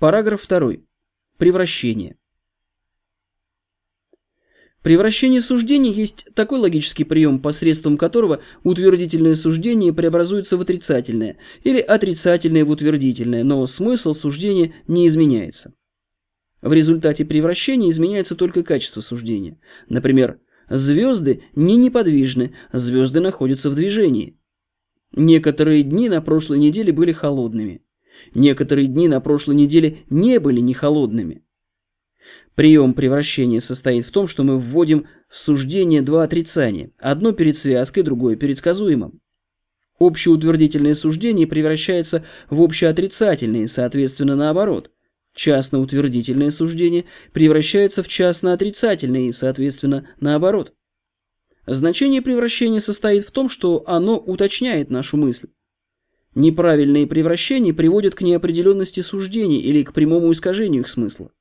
Параграф 2. Превращение. Превращение суждений есть такой логический прием, посредством которого утвердительное суждение преобразуется в отрицательное или отрицательное в утвердительное, но смысл суждения не изменяется. В результате превращения изменяется только качество суждения. Например, звезды не неподвижны, звезды находятся в движении. Некоторые дни на прошлой неделе были холодными. Некоторые дни на прошлой неделе не были не холодными. Прием превращения состоит в том, что мы вводим в суждение два отрицания, одно перед связкой, другое перед сказуемым. Общеутвердительное суждение превращается в общеотрицательное, соответственно, наоборот. Частноутвердительное суждение превращается в частноотрицательное и, соответственно, наоборот. Значение превращения состоит в том, что оно уточняет нашу мысль. Неправильные превращения приводят к неопределенности суждений или к прямому искажению их смысла.